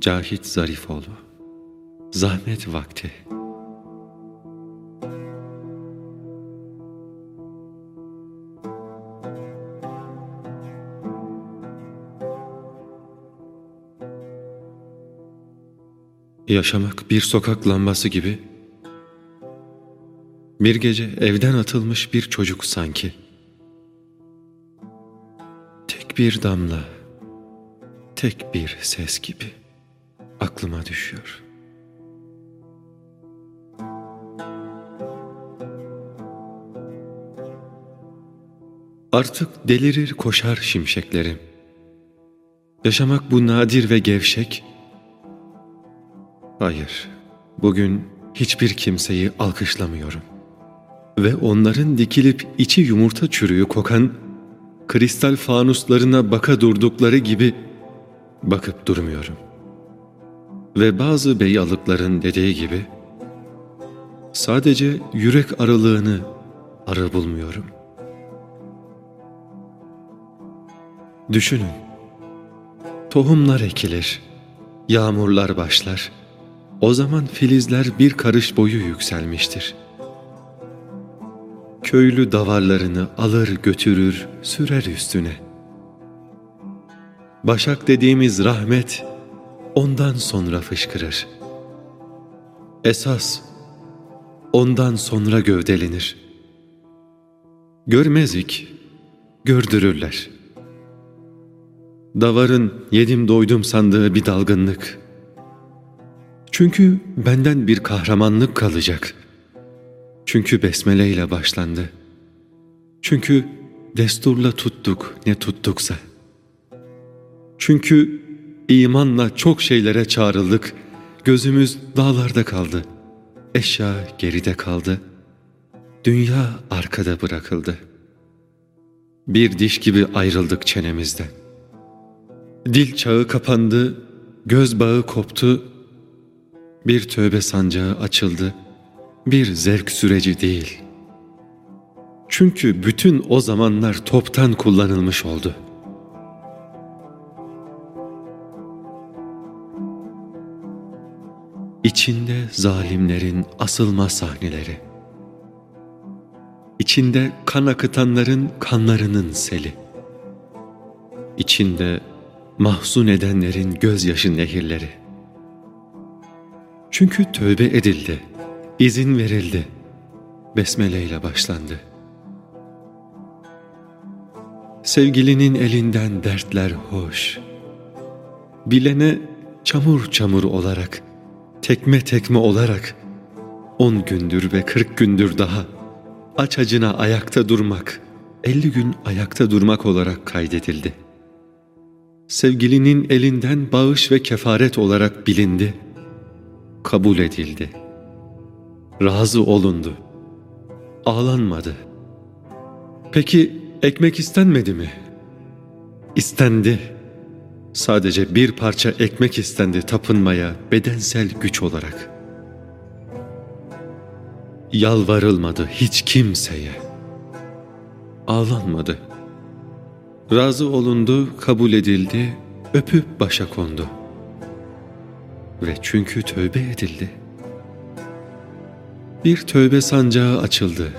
Cahit Zarifoğlu. Zahmet Vakti. Yaşamak bir sokak lambası gibi. Bir gece evden atılmış bir çocuk sanki. Tek bir damla, tek bir ses gibi aklıma düşüyor. Artık delirir koşar şimşeklerim. Yaşamak bu nadir ve gevşek. Hayır, bugün hiçbir kimseyi alkışlamıyorum ve onların dikilip içi yumurta çürüğü kokan kristal fanuslarına baka durdukları gibi bakıp durmuyorum. Ve bazı beyalıkların dediği gibi sadece yürek aralığını arı bulmuyorum. Düşünün, tohumlar ekilir, yağmurlar başlar, o zaman filizler bir karış boyu yükselmiştir.'' köylü davarlarını alır götürür sürer üstüne. Başak dediğimiz rahmet ondan sonra fışkırır. Esas ondan sonra gövdelenir. Görmezik, gördürürler. Davarın yedim doydum sandığı bir dalgınlık. Çünkü benden bir kahramanlık kalacak.'' Çünkü besmele ile başlandı. Çünkü desturla tuttuk ne tuttuksa. Çünkü imanla çok şeylere çağrıldık. Gözümüz dağlarda kaldı. Eşya geride kaldı. Dünya arkada bırakıldı. Bir diş gibi ayrıldık çenemizden. Dil çağı kapandı, göz bağı koptu. Bir tövbe sancağı açıldı.'' bir zevk süreci değil. Çünkü bütün o zamanlar toptan kullanılmış oldu. İçinde zalimlerin asılma sahneleri. İçinde kan akıtanların kanlarının seli. İçinde mahzun edenlerin gözyaşı nehirleri. Çünkü tövbe edildi İzin verildi. Besmele ile başlandı. Sevgilinin elinden dertler hoş. Bilene çamur çamur olarak, tekme tekme olarak, on gündür ve kırk gündür daha aç acına ayakta durmak, elli gün ayakta durmak olarak kaydedildi. Sevgilinin elinden bağış ve kefaret olarak bilindi, kabul edildi.'' razı olundu. Ağlanmadı. Peki ekmek istenmedi mi? İstendi. Sadece bir parça ekmek istendi tapınmaya bedensel güç olarak. Yalvarılmadı hiç kimseye. Ağlanmadı. Razı olundu, kabul edildi, öpüp başa kondu. Ve çünkü tövbe edildi.'' Bir tövbe sancağı açıldı.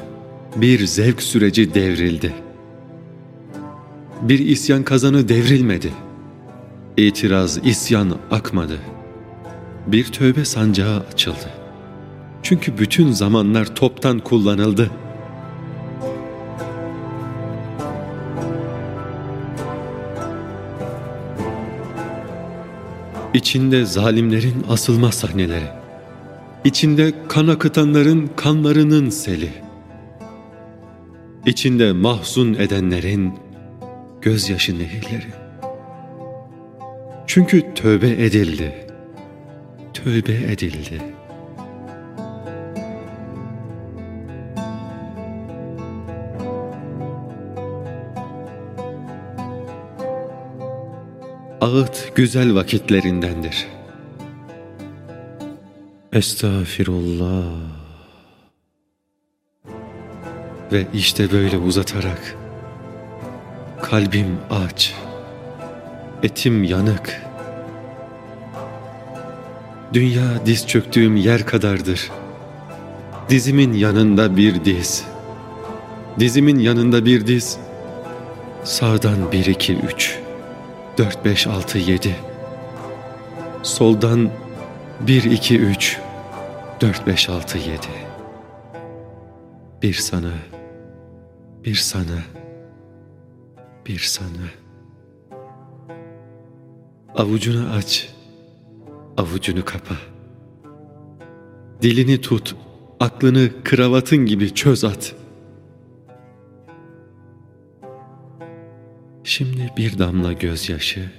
Bir zevk süreci devrildi. Bir isyan kazanı devrilmedi. İtiraz, isyan akmadı. Bir tövbe sancağı açıldı. Çünkü bütün zamanlar toptan kullanıldı. İçinde zalimlerin asılma sahneleri İçinde kan akıtanların kanlarının seli. İçinde mahzun edenlerin gözyaşı nehirleri. Çünkü tövbe edildi. Tövbe edildi. Ağıt güzel vakitlerindendir.'' Estağfirullah. Ve işte böyle uzatarak kalbim aç, etim yanık. Dünya diz çöktüğüm yer kadardır. Dizimin yanında bir diz. Dizimin yanında bir diz. Sağdan bir iki üç. Dört beş altı yedi. Soldan bir iki üç. Dört beş altı yedi. Bir sana, bir sana, bir sana. Avucunu aç, avucunu kapa. Dilini tut, aklını kravatın gibi çöz at. Şimdi bir damla gözyaşı,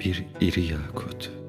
bir iri yakut.''